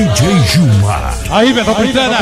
DJ Gilmar. Aí, Metropolitana,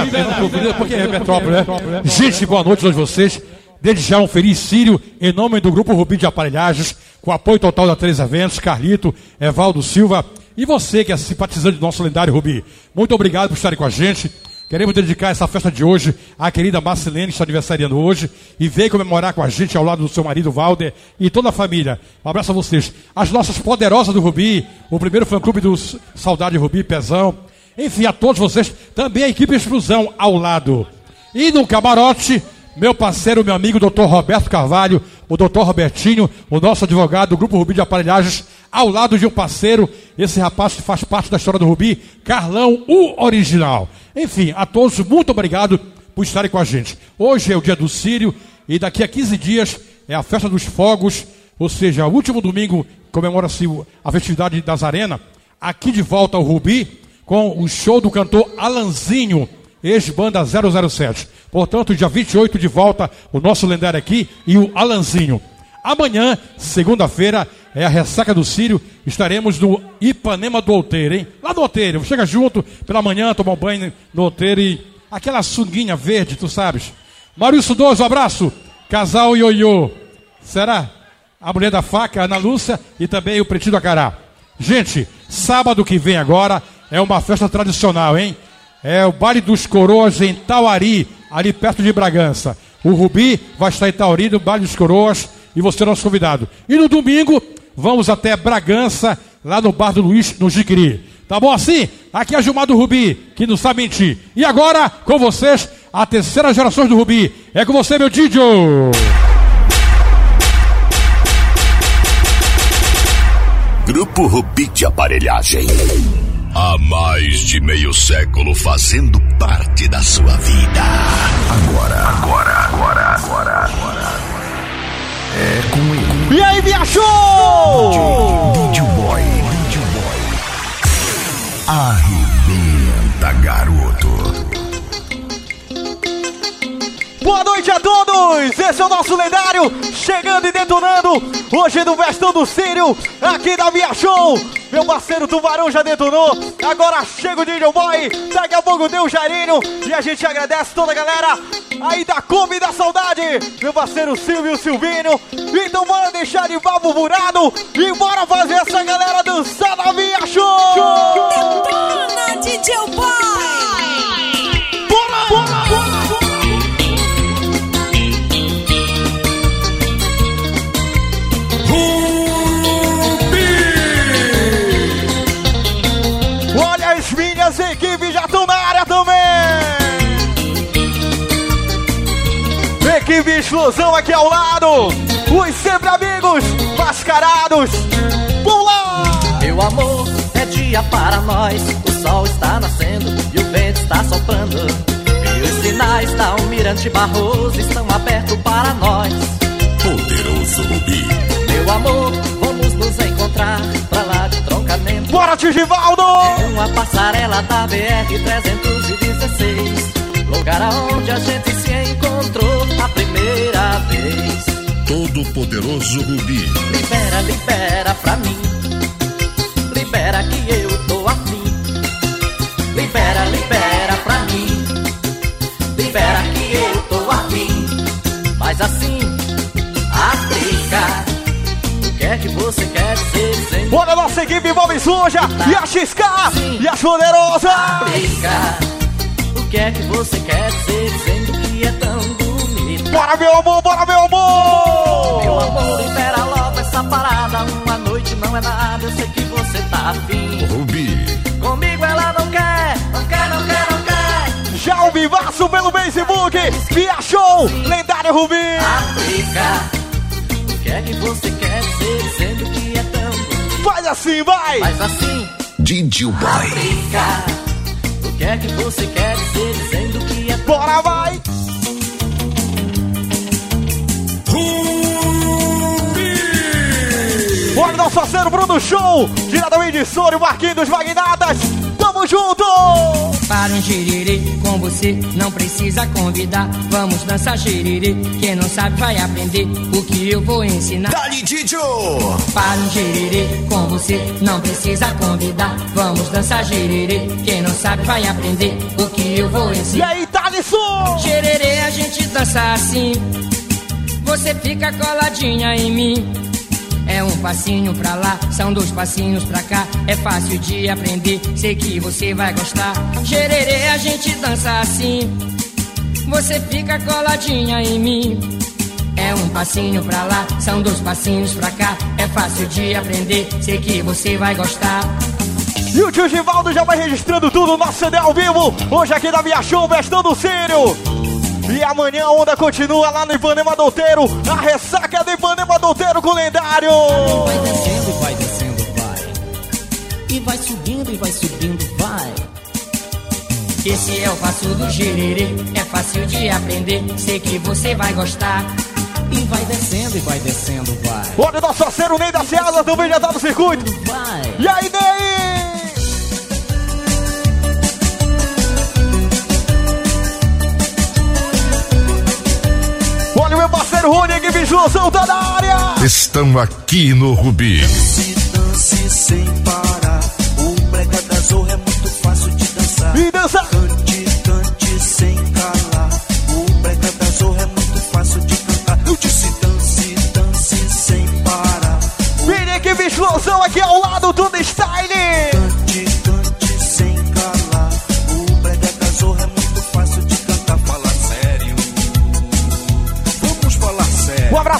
porque é Metrópole, né? Gente, boa noite a todos vocês. Desde já um feliz Sírio, em nome do Grupo Rubi de Aparelhagens, com apoio total da Três Eventos, Carlito, Evaldo Silva e você que é simpatizante do nosso lendário Rubi. Muito obrigado por estarem com a gente. Queremos dedicar essa festa de hoje à querida Marcelene, que está aniversariando hoje, e veio comemorar com a gente ao lado do seu marido Valder e toda a família. Um abraço a vocês. As nossas poderosas do Rubi, o primeiro fã-clube do Saudade Rubi, Pezão. Enfim, a todos vocês, também a equipe Explosão ao lado. E no camarote, meu parceiro, meu amigo, doutor Roberto Carvalho, o doutor Robertinho, o nosso advogado do Grupo Rubi de Aparelhagens, ao lado de um parceiro, esse rapaz que faz parte da história do Rubi, Carlão, o original. Enfim, a todos, muito obrigado por estarem com a gente. Hoje é o dia do Sírio e daqui a 15 dias é a festa dos fogos, ou seja, o último domingo comemora-se a festividade das arenas. Aqui de volta ao Rubi, com o show do cantor Alanzinho, ex-banda 007. Portanto, dia 28 de volta, o nosso lendário aqui e o Alanzinho. Amanhã, segunda-feira, é a ressaca do Sírio. Estaremos no Ipanema do Outeiro, hein? Lá no Outeiro. Chega junto pela manhã, tomar um banho no Outeiro e aquela sunguinha verde, tu sabes. Maurício Doso, um abraço. Casal Ioiô. Será? A mulher da faca, Ana Lúcia e também o Pretinho do Acará. Gente, sábado que vem agora é uma festa tradicional, hein? É o Baile dos Coroas em Tauari, ali perto de Bragança. O Rubi vai estar em Tauri, no Baile dos Coroas, e você é nosso convidado. E no domingo, vamos até Bragança, lá no Bar do Luiz, no Jiquiri. Tá bom assim? Aqui é Gilmar do Rubi, que não sabe mentir. E agora, com vocês, a terceira geração do Rubi. É com você, meu Didio! Grupo Rubi de Aparelhagem. Há mais de meio século fazendo parte da sua vida. Agora, agora, agora, agora, agora. É com ele. E aí, viajou! DJ Boy. DJ Boy. Arrebenta, garoto. Boa noite a todos! Esse é o nosso lendário, chegando e detonando, hoje no Vestão do Sírio, aqui da Via Show. Meu parceiro Tubarão já detonou, agora chega o DJ Boy, daqui a pouco tem o Jairinho, e a gente agradece toda a galera aí da Kombi da Saudade, meu parceiro Silvio Silvinho. Então bora deixar de babo furado e bora fazer essa galera dançar na Via Show! Detona, DJ Boy! Também. Equipe Explosão aqui ao lado. Os sempre amigos mascarados. Lá! Meu amor, é dia para nós. O sol está nascendo e o vento está soprando. E os sinais da Almirante Barroso estão abertos para nós. Poderoso Rubi. Meu amor, vamos nos encontrar Bora, Tigivaldo! Uma passarela da BR-316. Lugar aonde a gente se encontrou a primeira vez. Todo poderoso Rubi. Libera, libera pra mim. Libera que eu tô afim. Libera, libera pra mim. Libera que eu tô afim. Mas assim, é que você quer dizer dizendo? Bora, nossa equipe Bob Suja e a XK e as poderosas! Aplica. O que é que você quer dizer dizendo que é tão bonito? Bora, meu amor, bora, meu amor! Meu amor, libera logo essa parada. Uma noite não é nada, eu sei que você tá afim. Rubi. Comigo ela não quer, não quer, não quer, não quer. Já o vivaço pelo Facebook, via show, lendário Rubi! Aplica. O que é que você quer dizer dizendo que é tão bonito? Faz assim, vai! Mas assim, DJ Boy. aplica. O que é que você quer dizer dizendo que é tão Bora, vai! Bora, nosso parceiro Bruno Show, diretamente de Sônia, Marquinhos dos Magnatas, tamo junto! Para um xiriri com você não precisa convidar. Vamos dançar xiriri. Quem não sabe vai aprender o que eu vou ensinar. Dali Didio. Para um xiriri com você não precisa convidar. Vamos dançar xiriri. Quem não sabe vai aprender o que eu vou E ensinar. aí, Thalisson? Xererê, a gente dança assim. Você fica coladinha em mim. É um passinho pra lá, são dois passinhos pra cá. É fácil de aprender, sei que você vai gostar. Xererê, a gente dança assim. Você fica coladinha em mim. É um passinho pra lá, são dois passinhos pra cá. É fácil de aprender, sei que você vai gostar. E o tio Givaldo já vai registrando tudo no nosso CD ao vivo. Hoje aqui da Via Show, Vestando Sírio. E amanhã a onda continua lá no Ipanema Douteiro. A ressaca do Ipanema Douteiro com o lendário. Vai descendo, vai descendo, vai. E vai subindo, e vai subindo, vai. Esse é o passo do gererê, é fácil de aprender, sei que você vai gostar. E vai descendo, e vai descendo, vai. Olha o nosso parceiro Ney da Seasa também já tá no circuito. Vai. E aí, Ney? Que visualização tá na área. Estão aqui no Rubi. Dance, dance sem parar. O brega da zorra é muito fácil de dançar. E dança.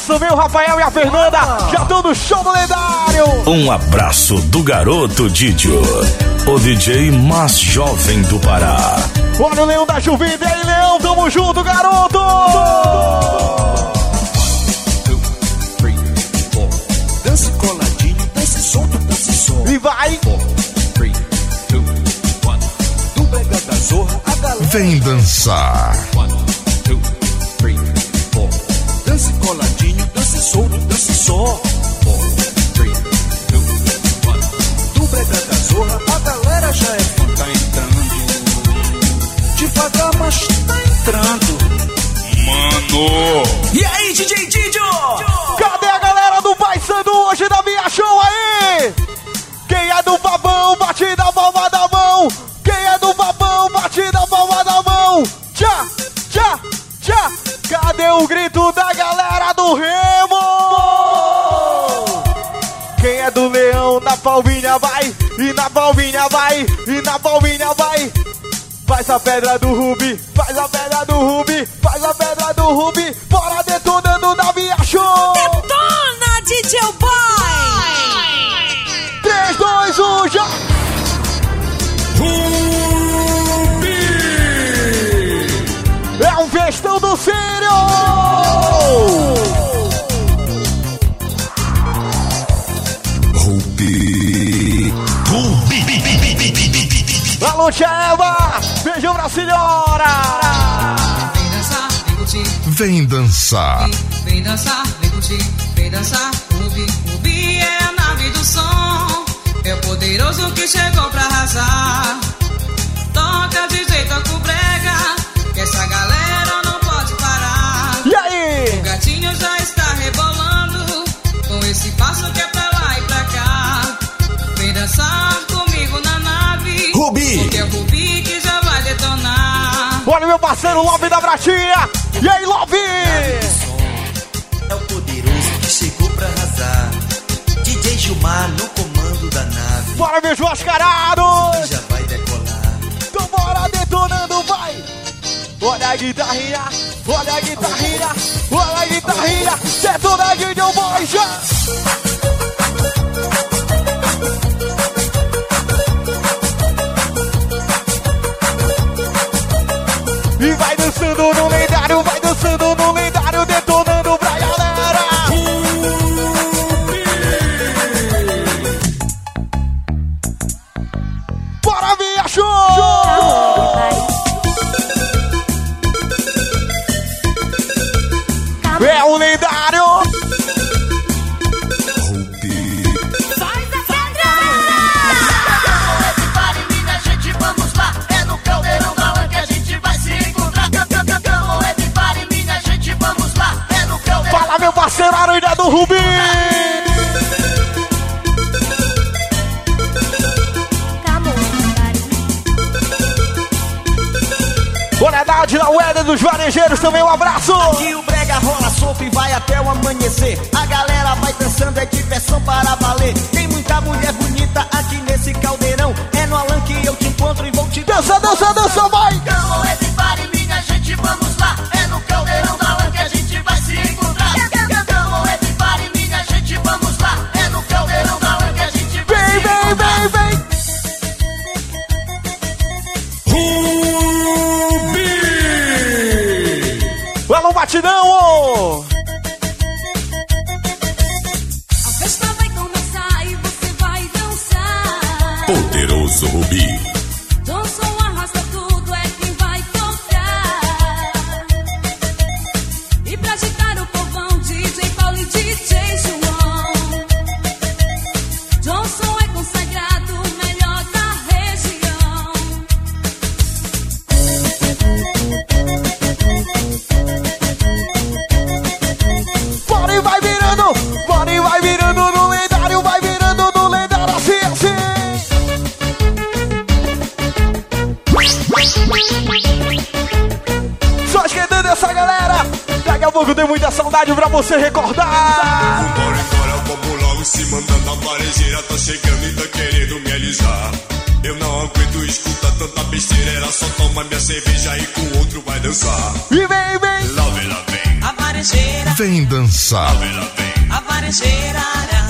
Abraço meu, Rafael e a Fernanda. Já estão no show do lendário. Um abraço do garoto Didio, o DJ mais jovem do Pará. Olha o Leão da Juvida. E aí, Leão, tamo junto, garoto. two, three, four. Dance coladinho, dance solto, dance só. E vai. Four, three, two, one. Do brega da zorra, a galera. Vem dançar. Solto, dance só. Vai. E na palminha vai, e na palminha vai. Faz a pedra do Rubi, faz a pedra do Rubi, Alô, tia Eva! Beijo pra senhora! Vem dançar, vem curtir, Vem dançar. vem dançar, vem curtir, vem dançar. Rubi, Rubi é a nave do som. É o poderoso que chegou pra arrasar. Toca de jeito toca o brega. Que essa galera não pode parar. E aí? O gatinho já está rebolando. Com esse passo que é pra lá e pra cá. Vem dançar parceiro Love da Bratinha! E aí, Love? É o poderoso que chegou pra arrasar. DJ Gilmar no comando da nave. Bora, meus mascarados! Já vai decolar. Então bora detonando, vai! Olha a guitarrinha, olha a guitarrinha, olha a guitarrinha, detona DJ Boy já! Vai dançando no lendário, Bora Nádia, na Ueda dos Varejeiros também, um abraço! Aqui o brega rola sopa e vai até o amanhecer. A galera vai dançando, é diversão para valer. Tem muita mulher bonita aqui nesse caldeirão. É no Alan que eu te encontro e vou te dança, dança, dança, vai! Então, é 起的任务。recordar. Bora, bora, é popular, se mandando a varejeira, tá chegando e tá querendo me alisar. Eu não aguento escutar tanta besteira, era só tomar minha cerveja e com outro vai dançar. E vem, vem! Lá vem, lá vem. A varejeira. Vem dançar. Lá vem, lá vem. A varejeira.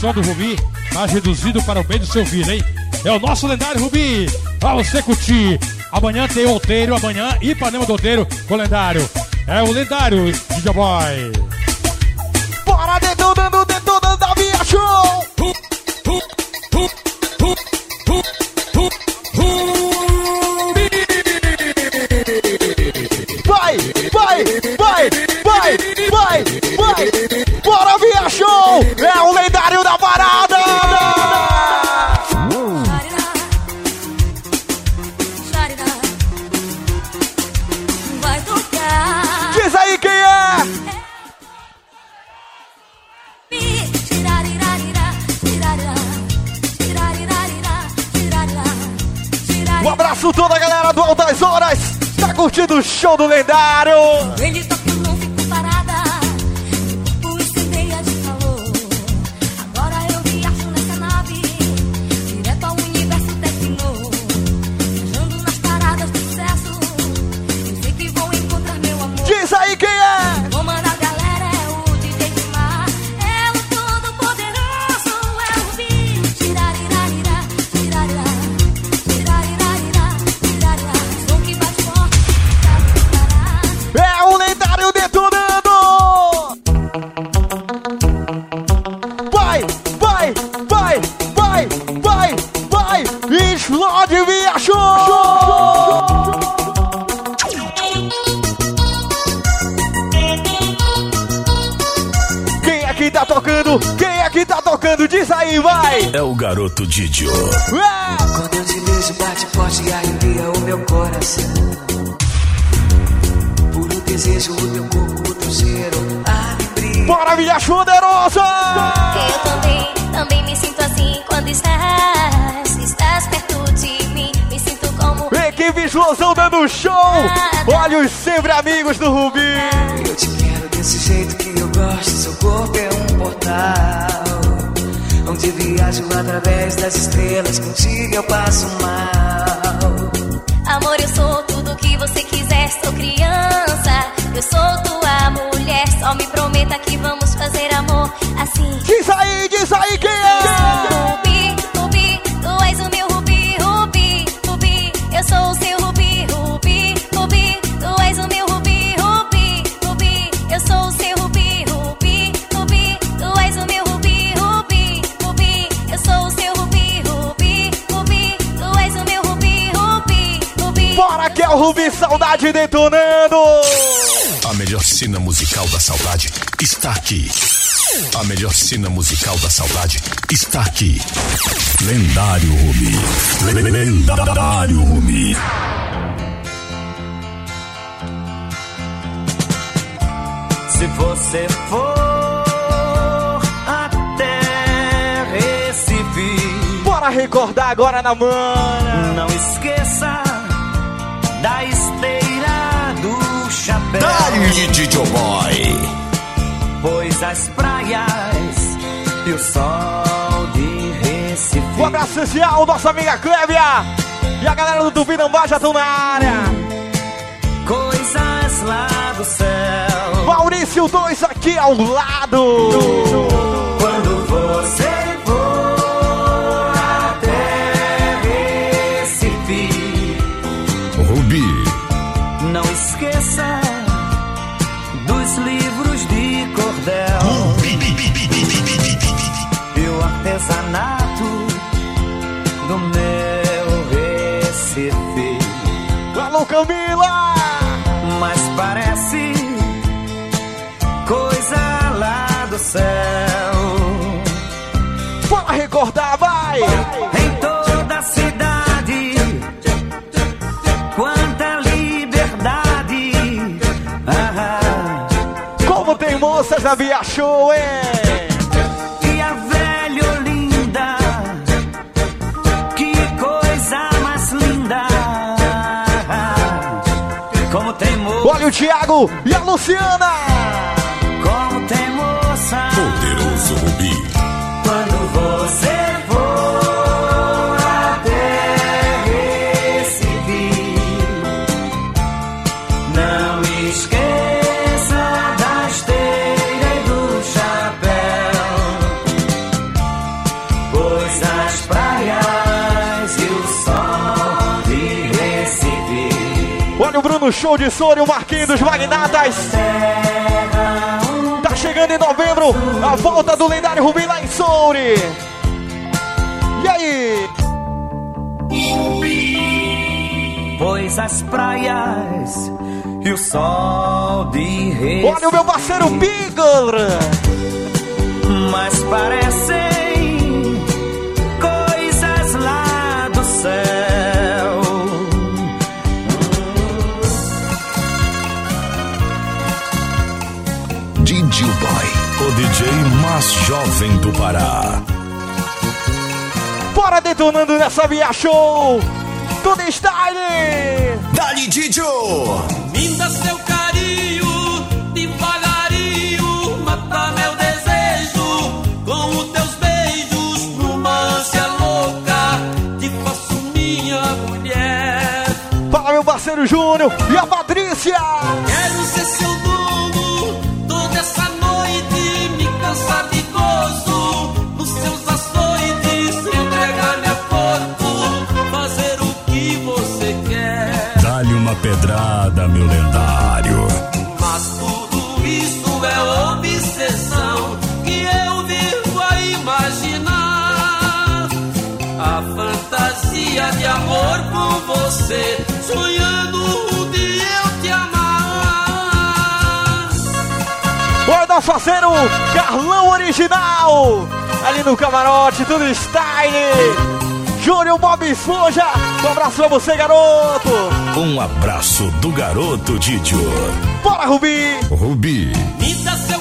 som do Rubi mais tá reduzido para o bem do seu ouvido, hein? É o nosso lendário Rubi, pra você curtir. Amanhã tem o Outeiro, amanhã Ipanema do Outeiro com o lendário. É o lendário DJ Boy. show do lendário. Didio. Quando eu te beijo, bate forte e arrepia o meu coração. Puro desejo, o teu corpo, o teu cheiro, alegria. Bora, minha poderosa! Eu também, também me sinto assim quando estás, estás perto de mim. Me sinto como Equipe Explosão dando show! Olha os sempre amigos do Rubi! Das estrelas. Contigo eu passo mal. Rubi Saudade detonando! A melhor cena musical da saudade está aqui. A melhor cena musical da saudade está aqui. Lendário Rumi. Lendário Rumi. Se você for até Recife, Bora recordar agora na mana! não esqueça Dali Didio Boy. Pois as praias e o sol de Recife. Um abraço especial, nossa amiga Clébia! E a galera do Tupinambá já estão na área! Coisas lá do céu. Maurício 2 aqui ao lado! Alô, Camila! Mas parece coisa lá do céu. Bora recordar, vai! Em toda a cidade, quanta liberdade. Ah, Como tem moças na Via Show, hein? Olha o Thiago e a Luciana! Show de e o Marquinhos dos Magnatas! Tá chegando em novembro a volta do lendário Rubim lá em Souri! E aí? Pois as praias e o sol de Recife. Olha o meu parceiro Bigor! mas parecem mais jovem do Pará. Bora detonando nessa Via Show! Tudo style! Dali Didio. Me dá seu carinho, devagarinho, mata meu desejo com os teus beijos, numa ânsia louca, te faço minha mulher. Fala meu parceiro Júnior e a Patrícia! Quero ser seu amor com você, sonhando um dia eu te amar. Olha nosso parceiro Carlão Original! ali no camarote, tudo style. Júnior Bob Esponja, um abraço pra você, garoto. Um abraço do garoto Didio. Bora, Rubi. Rubi. Me dá seu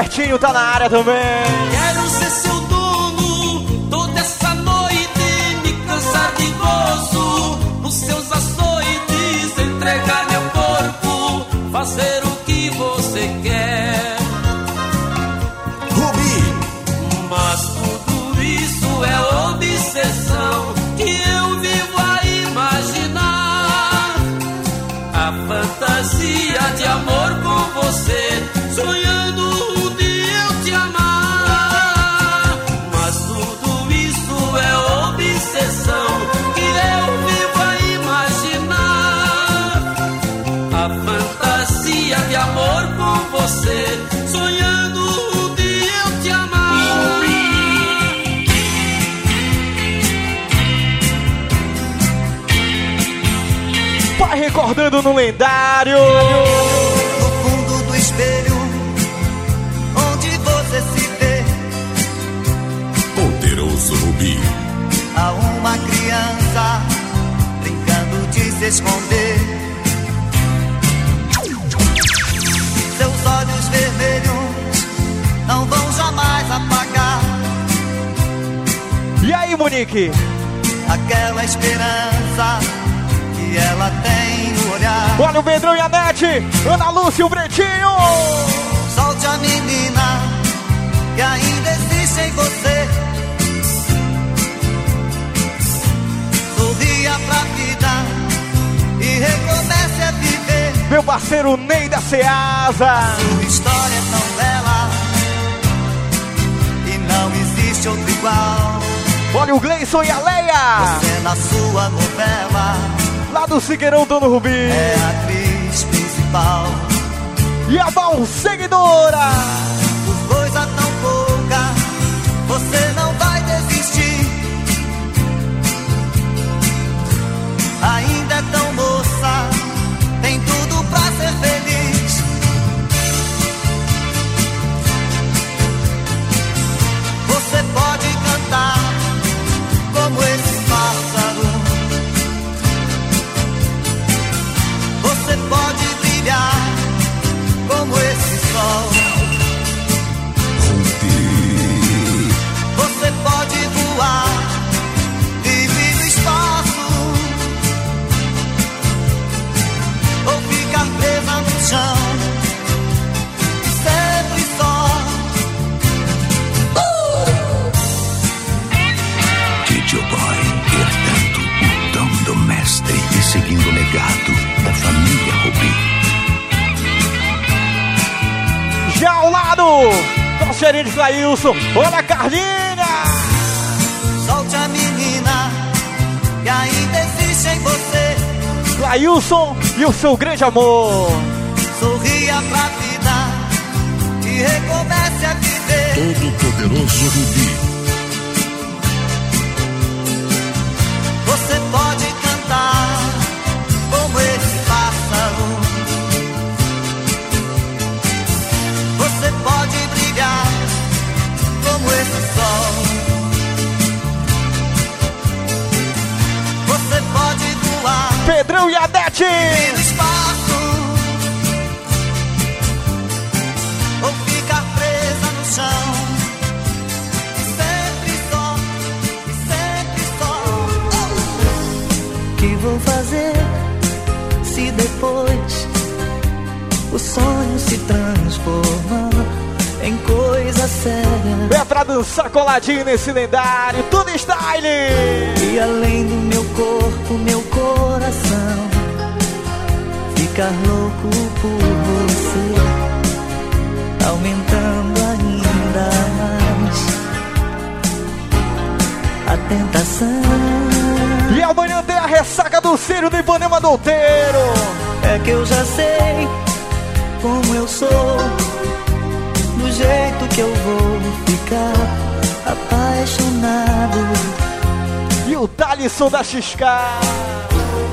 Robertinho tá na área também. No lendário. No fundo do espelho, onde você se vê, Poderoso Rubi. há uma criança brincando de se esconder. Seus olhos vermelhos não vão jamais apagar E aí, Monique? aquela esperança que ela. Olha o Pedrão e a Nete. Ana Lúcia e o Bretinho. Solte a menina que ainda existe em você. Sorria pra vida e recomece a viver. Meu parceiro Ney da Ceasa. Sua história é tão bela e não existe outro igual. Olha o Gleison e a Leia. Você na sua novela Lá do Figueirão, Dono Rubi. é a atriz principal. E a Val Seguidora. Já ao lado. Torceirinho de Clailson. Olha a Carlinha. Solte a menina que ainda existe em você. Clailson e o seu grande amor. Sorria pra vida e recomece a viver. Todo poderoso Rubi. Só. que vou fazer se depois o sonho se transformar em coisa séria? É pra dançar coladinho nesse lendário. Tudo style. E além do meu corpo, meu ficar louco por você, aumentando ainda mais a tentação. E amanhã tem a ressaca do Círio do Ipanema Douteiro. É que eu já sei como eu sou, do jeito que eu vou ficar apaixonado o Thalisson da XK.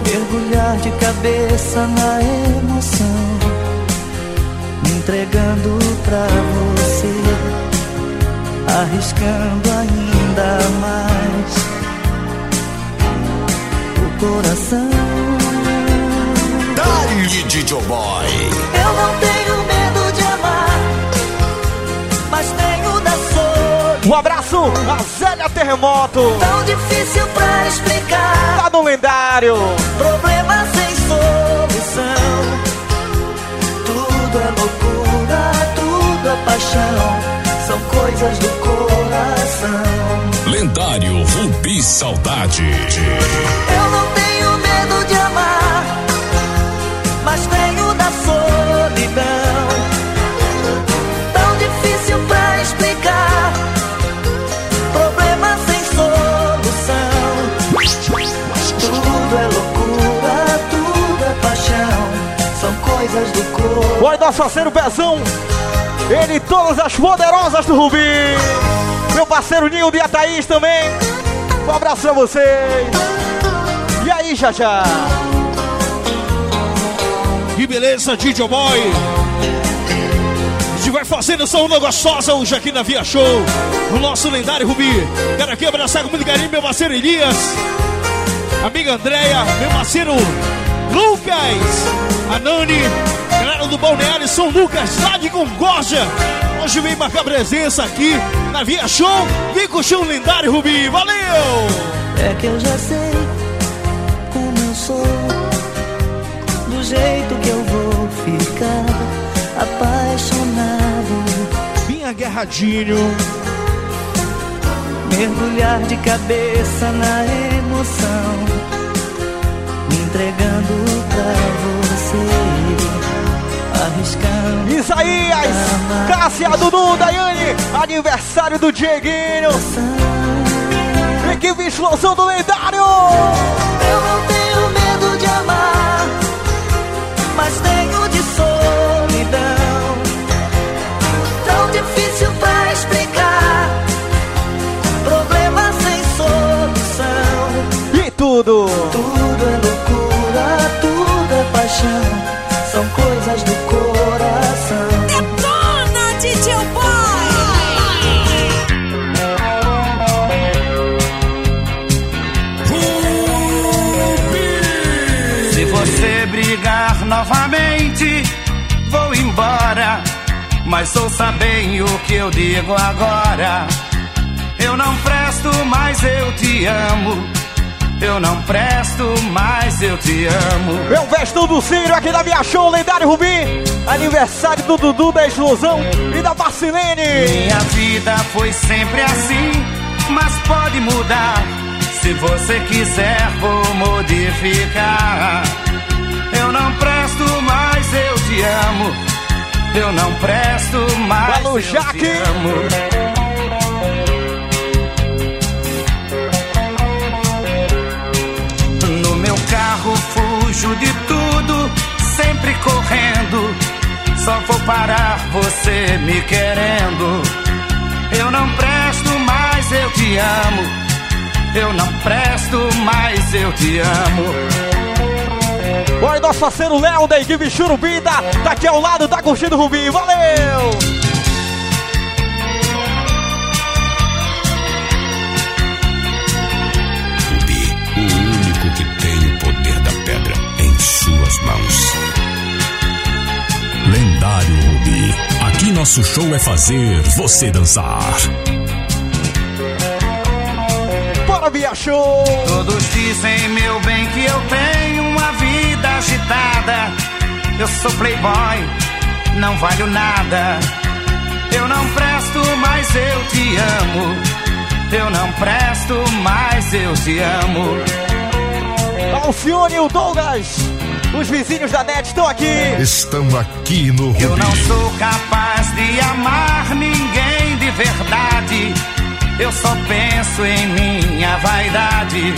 Mergulhar de cabeça na emoção, me entregando pra você, arriscando ainda mais o coração. Dali DJ Boy. Eu não tenho medo de amar, mas tenho da solidão. Um abraço a Zélia Terremoto. Tão difícil pra explicar. Tá no lendário. Problema sem solução. Tudo é loucura, tudo é paixão. São coisas do coração. Lendário Rubi Saudade. Eu não tenho medo de amar, mas tenho coisas do corpo. Olha nosso parceiro Pezão. Ele e todas as poderosas do Rubi. Meu parceiro Ninho de Ataís também. Um abraço pra vocês. E aí, já já. Que beleza, DJ Boy. A gente vai fazendo essa onda gostosa hoje aqui na Via Show. No nosso lendário Rubi. Quero aqui abraçar com muito carinho meu parceiro Elias. Amiga Andréia, meu parceiro Lucas. A Nani. Galera do Balneário São Lucas, lá de Concordia. Hoje vem marcar presença aqui na Via Show. Vem curtir o lendário Rubi. Valeu! É que eu já sei como eu sou, do jeito que eu vou ficar apaixonado. Vinha agarradinho. Mergulhar de cabeça na emoção, entregando pra você, arriscando. Isaías, Cássia, Dudu, Daiane, aniversário do Dieguinho. Equipe Explosão do Lendário. Eu não tenho embora. Mas ouça bem o que eu digo agora. Eu não presto, mas eu te amo. Eu não presto, mas eu te amo. Meu vestão do Círio aqui da Via Show, lendário Rubi. Aniversário do Dudu da Explosão e da Marcelene. Minha vida foi sempre assim, mas pode mudar. Se você quiser, vou modificar. Eu não presto, mas eu te amo. Eu não presto, mas Alô, eu Jaque. te amo. No meu carro fujo de tudo, sempre correndo. Só vou parar você me querendo. Eu não presto, mas eu te amo. Eu não presto, mas eu te amo. Olha nosso parceiro Léo da equipe Churubida. Tá aqui ao lado, tá curtindo o Rubi. Valeu! Rubi, o único que tem o poder da pedra em suas mãos. Lendário Rubi. Aqui nosso show é fazer você dançar. Via Show! Todos dizem, meu bem, que eu tenho uma vida agitada. Eu sou playboy, não valho nada. Eu não presto, mas eu te amo. Eu não presto, mas eu te amo. Alcione e o Douglas. Os vizinhos da net estão aqui. Estão aqui no Rubi. Eu não sou capaz de amar ninguém de verdade. Eu só penso em minha vaidade.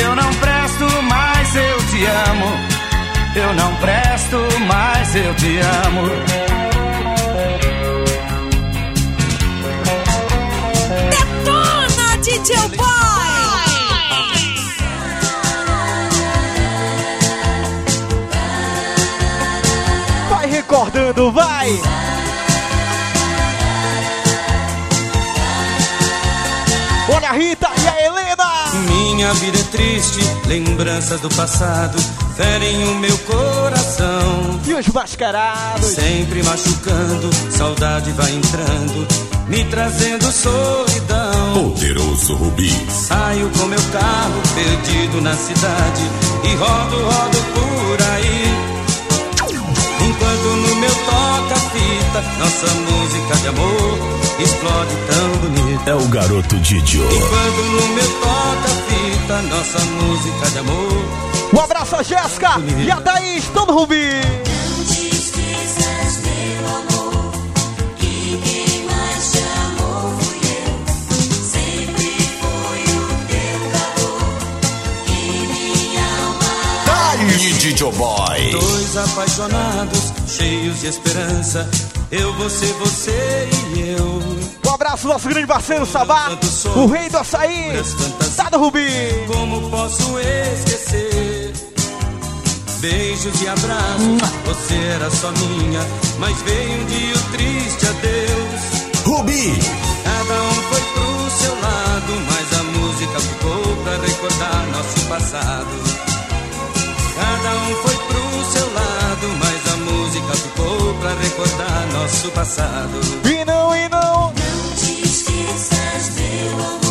Eu não presto, mais eu te amo. Eu não presto, mais eu te amo. Detona, DJ Boy! Vai recordando, vai! A Rita e a Helena! Minha vida é triste, lembranças do passado ferem o meu coração. E os mascarados? Sempre machucando, saudade vai entrando, me trazendo solidão. Poderoso Rubi. Saio com meu carro perdido na cidade e rodo, rodo por aí. Toca-fita, nossa música de amor explode tão bonita. É o garoto Didio. Enquanto no meu toca-fita, nossa música de amor. Um abraço a Jéssica e a Thaís, todo Rubi! Didio Boy. Dois apaixonados, cheios de esperança. Eu, você, você e eu. Um abraço, nosso grande parceiro Sabá, o rei do açaí, tá do Rubi! Como posso esquecer? Beijos e abraços, você era só minha, mas veio um dia o triste adeus. Rubi! Cada um foi pro seu lado, mas a música ficou pra recordar nosso passado. Cada um foi pro seu lado, mas a música ficou pra recordar nosso passado. E não, e não! Não te esqueças, meu amor,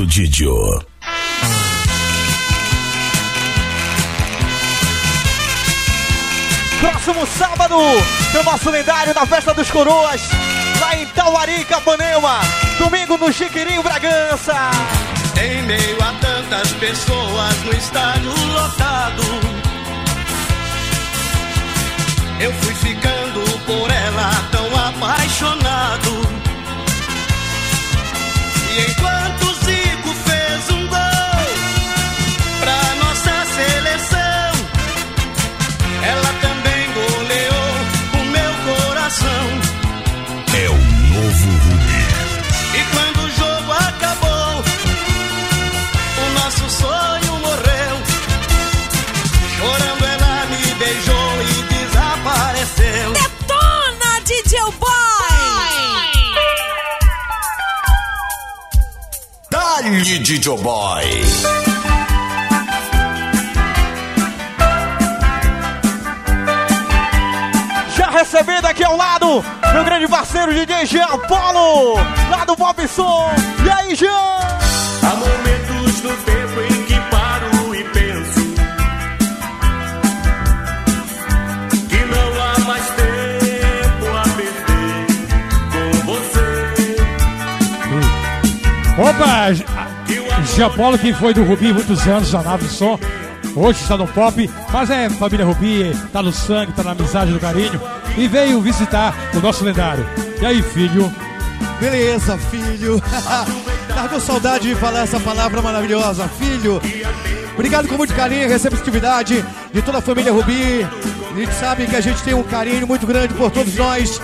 o garoto Didio. Próximo sábado, tem o nosso lendário da Festa dos Coroas, lá em Tauari, Capanema. Domingo no Chiquirinho Bragança. Em meio a tantas pessoas no estádio lotado, eu fui ficando por ela tão apaixonado. E enquanto DJ Boy. Já recebendo aqui ao lado, meu grande parceiro DJ Jean Paulo, lá do Pop Som. E aí, Jean? Há momentos no tempo em que paro e penso que não há mais tempo a perder com você. Opa! Jean Paulo, que foi do Rubi muitos anos na nave som, hoje está no pop, mas é família Rubi, tá no sangue, tá na amizade, no carinho, e veio visitar o nosso lendário. E aí, filho? Beleza, filho. Tava com saudade de falar essa palavra maravilhosa, filho. Obrigado com muito carinho e receptividade de toda a família Rubi. A gente sabe que a gente tem um carinho muito grande por todos nós,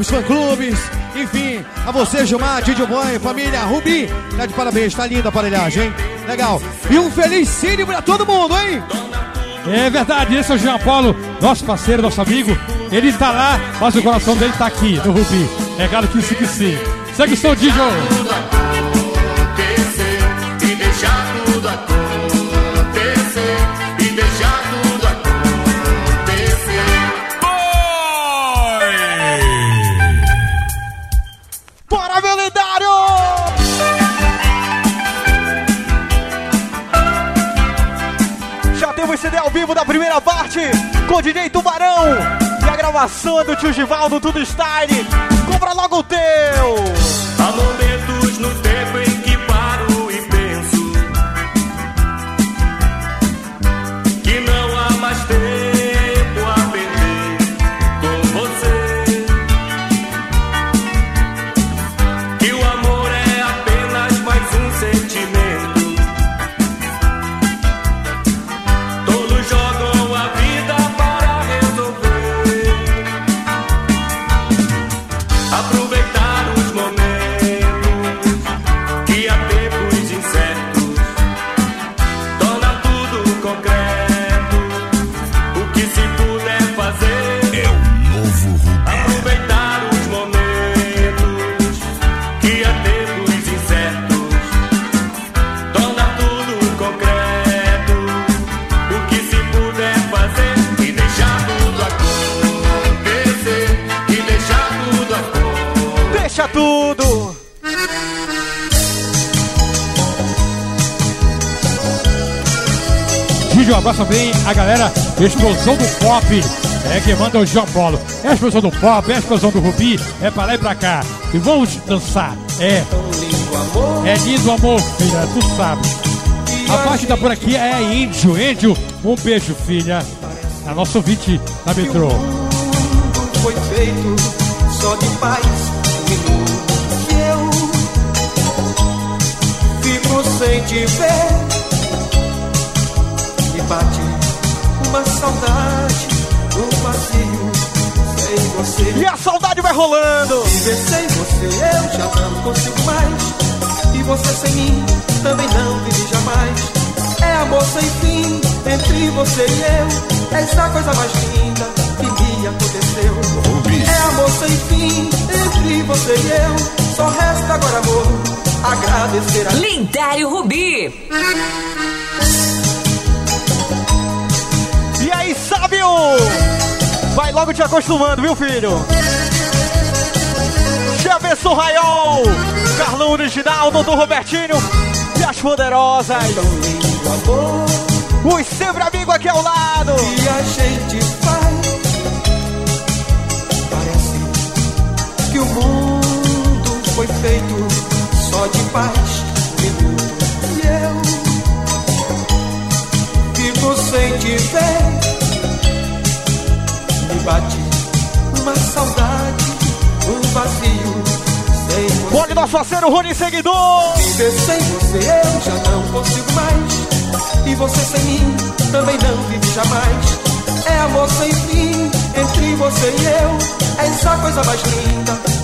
os fã-clubes, enfim, a você, Gilmar, Didi Boy, família Rubi. Tá de parabéns, tá linda a aparelhagem, hein? Legal. E um feliz cine pra todo mundo, hein? É verdade, esse é o Jean Paulo, nosso parceiro, nosso amigo. Ele está lá, mas o coração dele está aqui, no Rubi. É claro que sim, que sim. Segue o som, DJ. E deixar tudo primeira parte com o DJ Tubarão. E a gravação é do tio Givaldo, tudo style. Compra logo o teu! Há momentos no abraço bem a galera, explosão do pop. É que manda o Jean Paulo. É a explosão do pop, é a explosão do Rubi, é pra lá e pra cá. E vamos dançar. É. É lindo amor, filha, tu sabe. A parte da por aqui é índio, índio. Um beijo, filha. A nossa ouvinte da metrô. foi feito só de paz minuto que eu fico sem te ver bate uma saudade um vazio sem você. E a saudade vai rolando. Viver sem você eu já não consigo mais. E você sem mim também não vive jamais. É amor sem fim entre você e eu. Essa a coisa mais linda que me aconteceu. É amor sem fim entre você e eu. Só resta agora, amor, agradecer a Lendário Rubi. Vai logo te acostumando, viu, filho? Jefferson Raiol, Carlão Original, Doutor Robertinho e as poderosas. Os sempre amigos aqui ao lado. E a gente faz. Parece que o mundo foi feito só de paz. E eu fico sem te ver. Bate uma saudade, um vazio. Olha o nosso parceiro Rony Seguidor. Viver sem você eu já não consigo mais. E você sem mim também não vive jamais. É amor sem fim entre você e eu. É essa coisa mais linda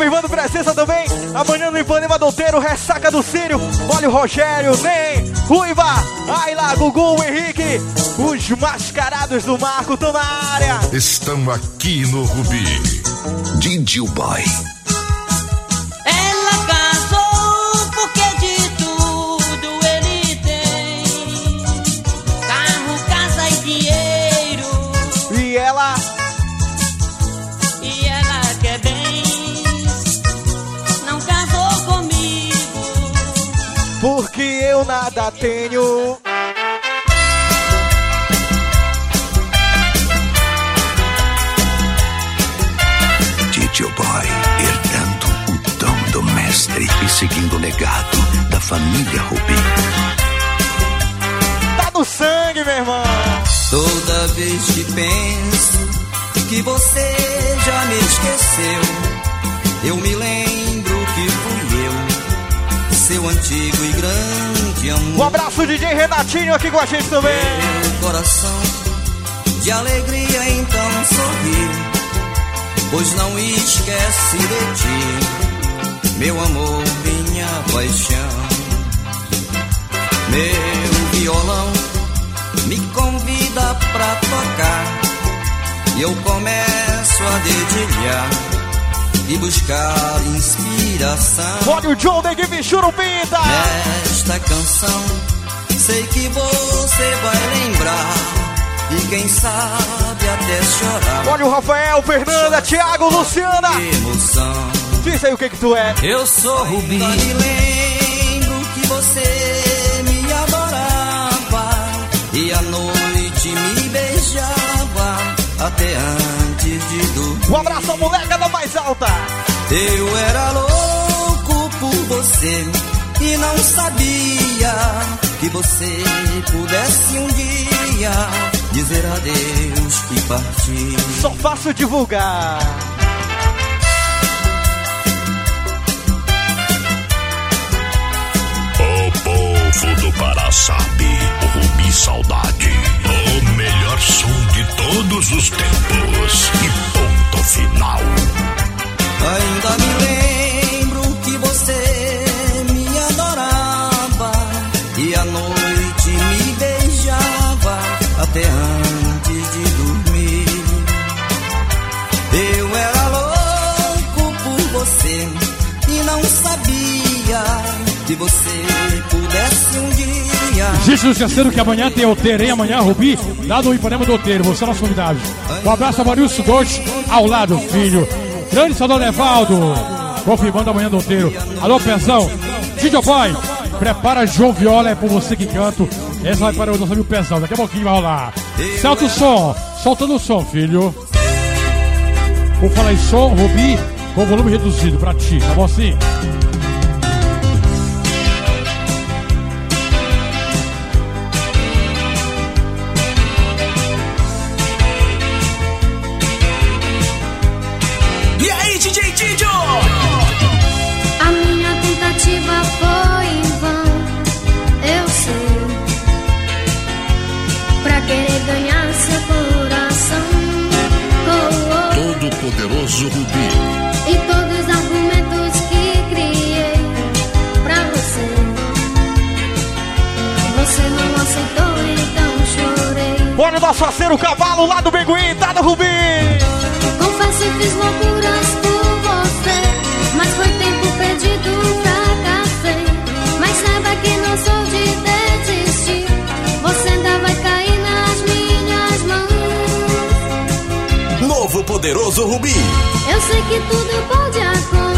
confirmando presença também. Amanhã no Ipanema Douteiro, ressaca do Sírio. Olha o Rogério, Nem, Ruiva, Ayla, Gugu, Henrique. Os mascarados do Marco estão na área. Estão aqui no Rubi. Didi Boy. Eu nada tenho. Didi Boy, herdando o dom do mestre e seguindo o legado da família Rubi. Tá no sangue, meu irmão. Toda vez que penso que você já me esqueceu, eu me lembro seu antigo e grande amor. Um abraço, DJ Renatinho, aqui com a gente também. Meu coração de alegria então sorri, pois não esquece de ti, meu amor, minha paixão. Meu violão me convida pra tocar e eu começo a dedilhar e buscar inspiração. Olha o John da equipe Churupita. Nesta canção, sei que você vai lembrar e quem sabe até chorar. Olha o Rafael, Fernanda, Thiago, Luciana. Emoção. Diz aí o que que tu é. Eu sou Rubi. Ainda me lembro que você me adorava e à noite me beijava até antes de dormir. Um abraço, moleca da mais alta. Eu era louco por você e não sabia que você pudesse um dia dizer adeus e partir. Só faço divulgar. O povo do Pará sabe, o Rubi Saudade, o melhor som de todos os tempos. E ponto final. Ainda me lembro que você me adorava e à noite me beijava até antes de dormir. Eu era louco por você e não sabia que você pudesse um dia. Gente, não esqueceram que amanhã tem outeiro, hein? Amanhã, Rubi, lá no Ipanema do Outeiro. Você é nosso convidado. Um abraço a Maurício Doce, ao lado, filho. Grande saudade, Evaldo. Confirmando amanhã do outeiro. Alô, Pezão. Didio Boy, prepara João Viola, é por você que canto. Essa vai para o nosso amigo Pezão. Daqui a pouquinho vai rolar. Solta o som. Soltando o som, filho. Vou falar em som, Rubi, com volume reduzido pra ti. Tá bom assim? Nosso parceiro Cavalo lá do Beguim, tá no Rubi. Confesso que fiz loucuras por você, mas foi tempo perdido, fracassei. Mas saiba que não sou de desistir, você ainda vai cair nas minhas mãos. Novo poderoso Rubi. Eu sei que tudo pode acontecer.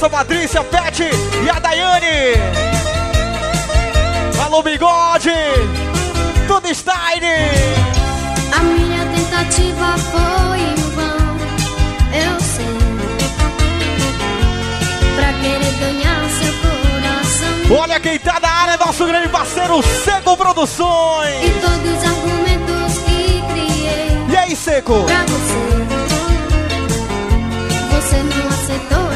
Abraço a Patrícia, Pet e a Daiane. Alô, bigode. Tudo style. A minha tentativa foi em vão. Eu sei. Pra querer ganhar seu coração. Olha quem tá na área, nosso grande parceiro Seco Produções. E todos os argumentos que criei. E aí, Seco? Pra você. Você não aceitou,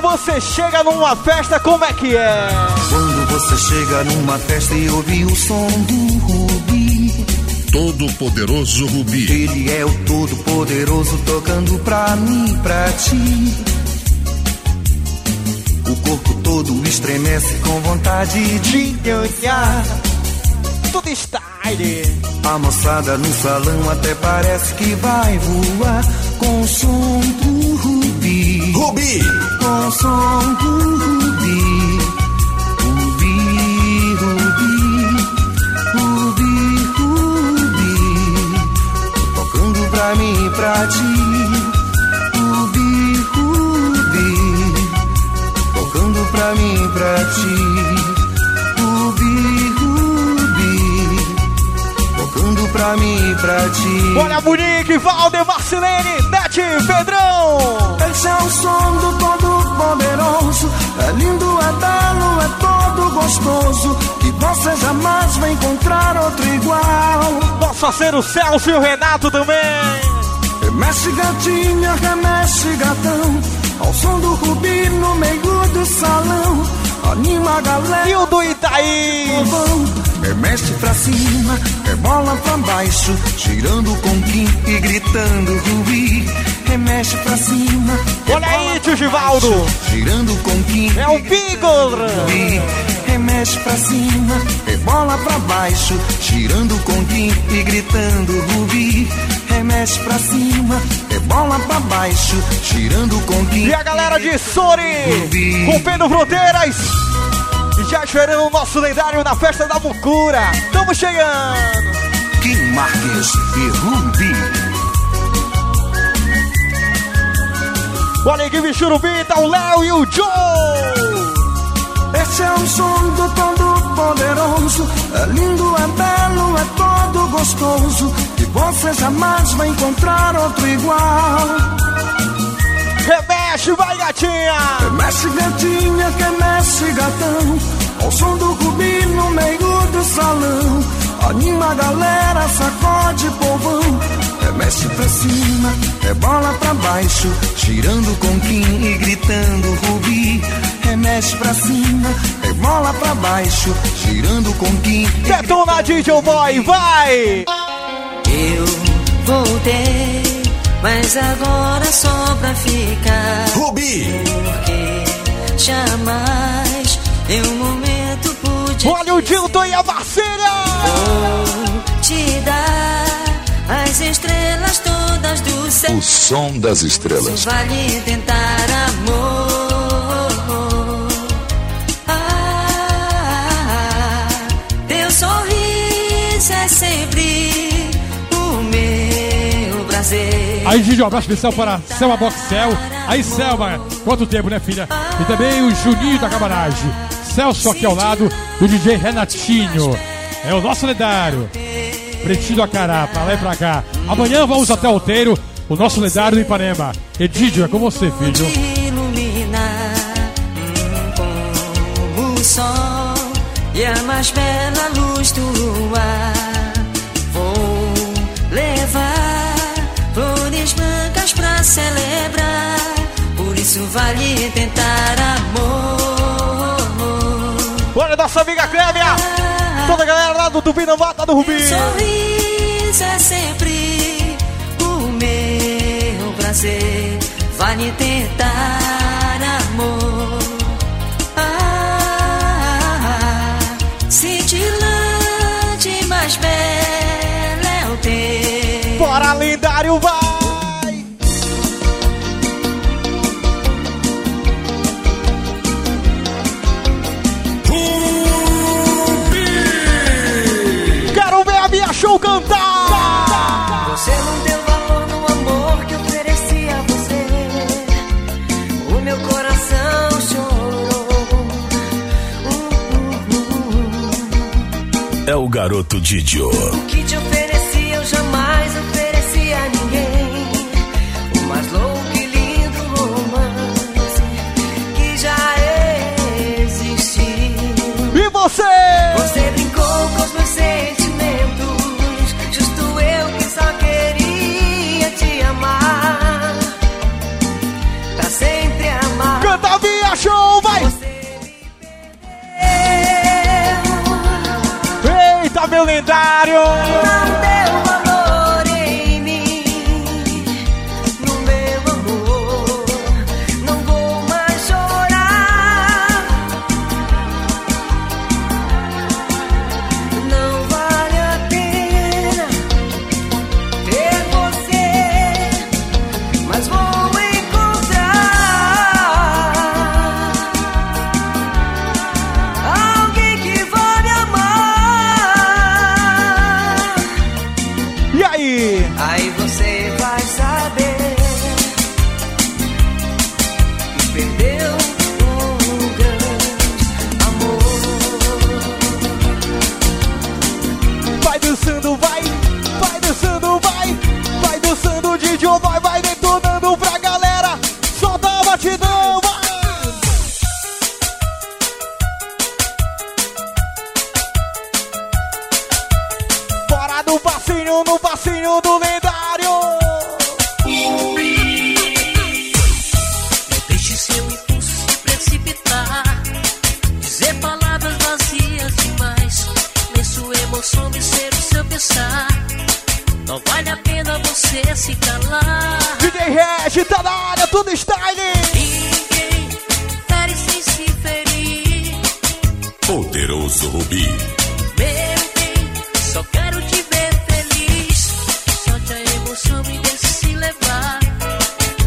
Quando você chega numa festa, como é que é? Quando você chega numa festa e ouve o som do Rubi. Todo poderoso Rubi. Ele é o todo poderoso tocando pra mim, e pra ti. O corpo todo estremece com vontade de te olhar. Tudo style. A moçada no salão até parece que vai voar pra ti. Rubi, Rubi. Tocando pra mim e pra ti. Olha, Bonique, Valder, Marcelene, Nete, Pedrão. Esse é o som do todo poderoso. É lindo, é belo, é todo gostoso. Que você jamais vai encontrar outro igual. Nosso parceiro Celso e o Renato também. Remexe gatinha, remexe gatão. Ao som do rubi no meio do salão. Anima a galera. E o do Itaí. Remexe pra cima, rebola pra baixo, girando com quim e gritando rubi. Remexe pra cima. Olha aí, tio Givaldo. Girando com quim. É o. Rubi. Remexe pra cima, rebola pra baixo, girando com quim e gritando rubi. Remexe pra cima, rebola pra baixo, girando com quim. E a galera de Sori, com Pedro Fronteiras. E já esperando o nosso lendário na festa da Mucura. Tamo chegando. Kim Marques e Rubi. Olha aí que bichurubi, tá o Léo e o Joe. Esse é o som do todo poderoso. É lindo, é belo, é todo gostoso. Você jamais vai encontrar outro igual. Remexe, vai gatinha. Remexe gatinha, remexe gatão. Ao som do rubi no meio do salão. Anima a galera, sacode povão. Remexe pra cima, rebola pra baixo, girando com quim e gritando rubi. Remexe pra cima, rebola pra baixo, girando com quim. Detona DJ Boy, vai! Eu voltei, mas agora só pra ficar. Rubi! Porque jamais em um momento pude. Olha o Dilton e a parceira! Vou te dar as estrelas todas do céu. O som das estrelas. Vale tentar amor. Aí, Gigi, um abraço especial para Selma Boxel. Aí, Selma, quanto tempo, né, filha? E também o Juninho da Camaragem. Celso aqui ao lado do DJ Renatinho. É o nosso lendário. Pretinho do Acará, pra lá e pra cá. Amanhã vamos até Alteiro o nosso lendário do Ipanema. Edídio, é com você, filho. como o sol e a mais bela luz do luar. Pra celebrar, por isso vale tentar amor. Olha nossa amiga Clélia! Toda a galera lá do Tupinambá, do Rubi! Sorriso é sempre o meu prazer. Vale tentar amor. Ah, cintilante, mais bela é o teu. Bora, lendário, vai! Garoto Didio. O que te ofereci eu jamais lendário! Área, tudo style! Ninguém fere sem se ferir. Poderoso Rubi. Meu bem, só quero te ver feliz. Solte a emoção e deixe se levar.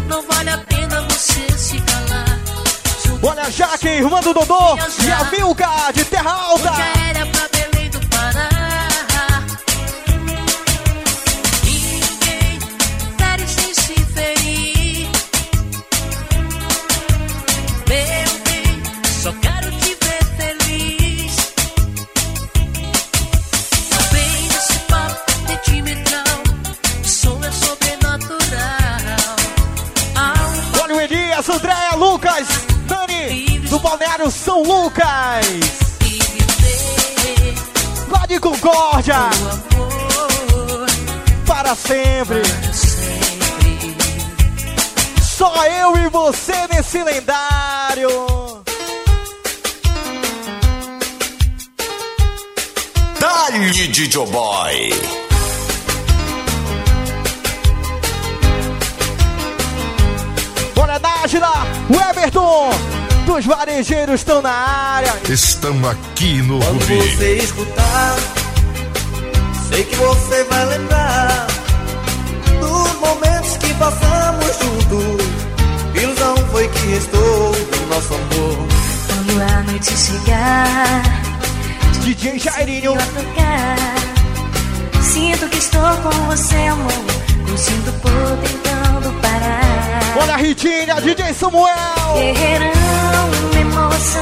Não vale a pena você se calar. Olha a Jaque, irmã do Dodô e a Milka de Terra Alta! Sempre! Só eu e você nesse lendário! Dali Didio Boy. Olha, Nájila, o Everton, dos varejeiros estão na área! Estão aqui no Quando Rubi. você escutar, sei que você vai lembrar momentos que passamos juntos. Ilusão foi que restou do nosso amor. Quando a noite chegar, DJ Jairinho, tocar, sinto que estou com você, amor. Curtindo por tentando parar. olha a Ritinha, DJ Samuel! Guerreirão, emoção,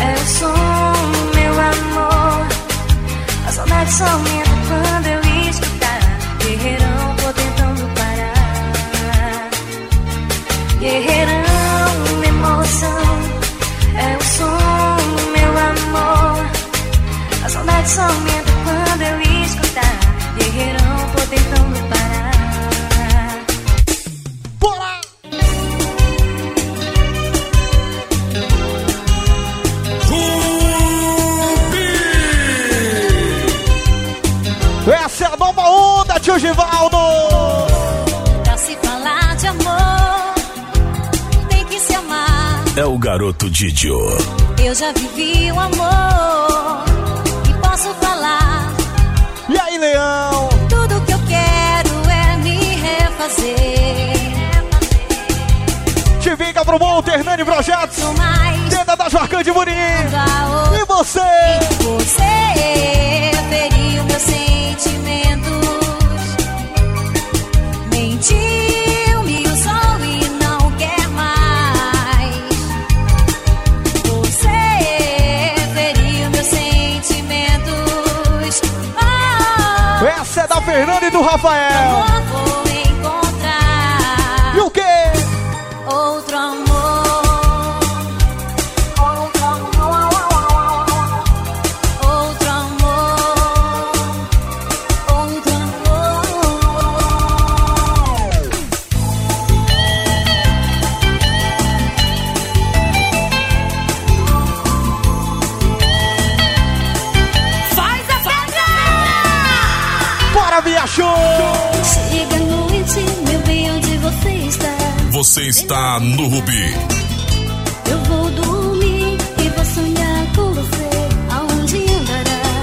é o som, meu amor. A saudade só aumenta Guerreirão, emoção. É o som, meu amor. A saudade só aumenta quando eu escutar. Guerreirão, tô tentando parar. Bora! Tupi! Essa é a nova onda, tio Givaldo! É o garoto Didio. Eu já vivi o amor E posso falar E aí, Leão? Tudo que eu quero é me refazer Te vinga pro bom Hernani Projetos! Tenda da Joacan de Murim! E você? Você Rafael! Está no Rubi. Eu vou dormir e vou sonhar com você. Aonde andará?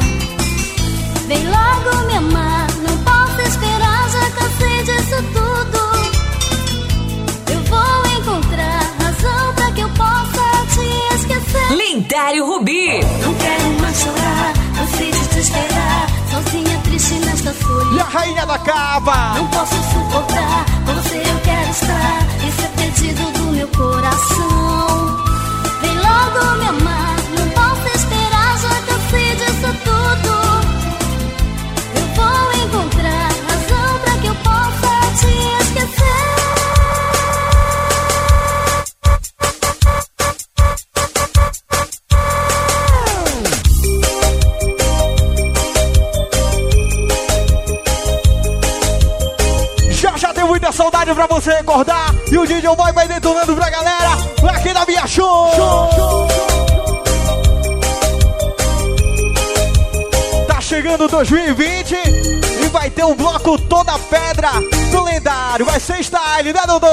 Vem logo me amar, não posso esperar, já cansei disso tudo. Eu vou encontrar razão pra que eu possa te esquecer. Lendário Rubi. Não quero mais chorar, cansei de te esperar. Sozinha, triste nesta folha. E a rainha da cava? Não posso suportar, com você eu quero estar. Saudade pra você recordar. E o DJ Boy vai detonando pra galera aqui da Via Show. Tá chegando 2020 e vai ter um bloco toda pedra do lendário. Vai ser style, né, Dodô?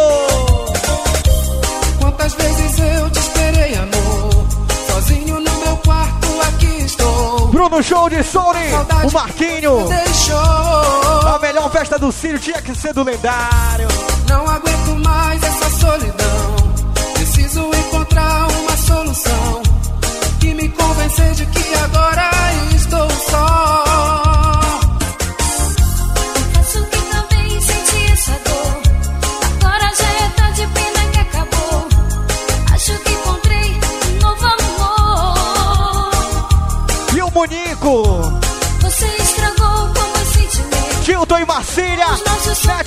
Quantas vezes eu te esperei, amor? Sozinho no meu quarto, Bruno Show de Sony, o Marquinho. Deixou. A melhor festa do Círio tinha que ser do lendário. Não aguento mais essa solidão. Preciso encontrar uma solução. E me convencer de que agora estou só.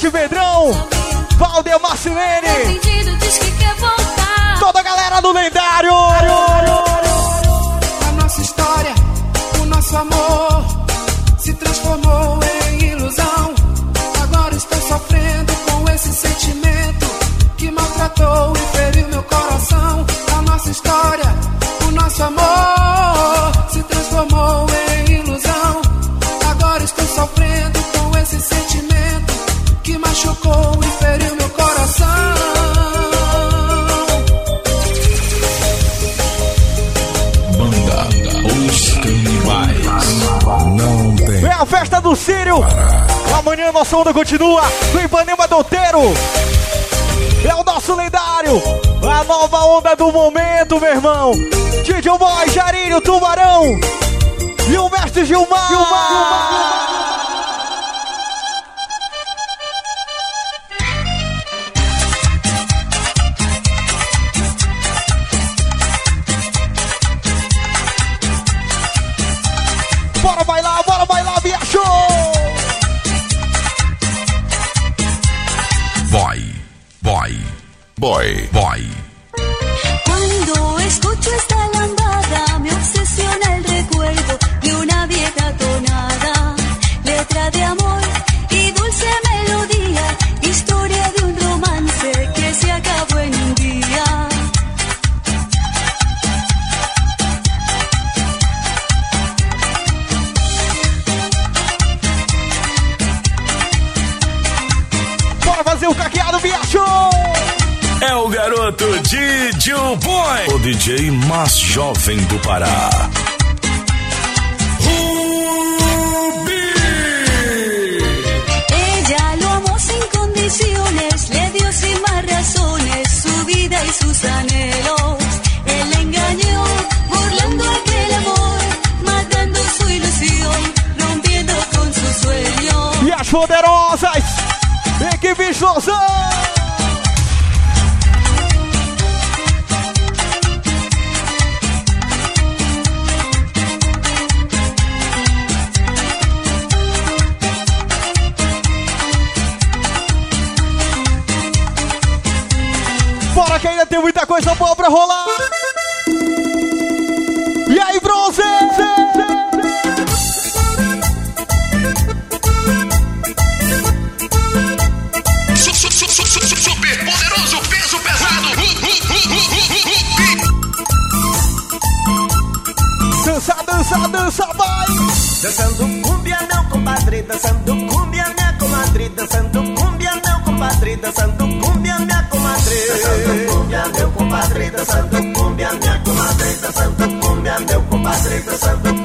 Sete Vedrão, Valder Sírio. Amanhã nossa onda continua do Ipanema Douteiro. É o nosso lendário. A nova onda do momento, meu irmão. DJ Boy, Jarinho, Tubarão. E o mestre Gilmar. Bora boy, Jovem do Pará. coisa boa pra rolar. Santo, cumbia, minha comadre Santo cumbia, meu compadre Santo.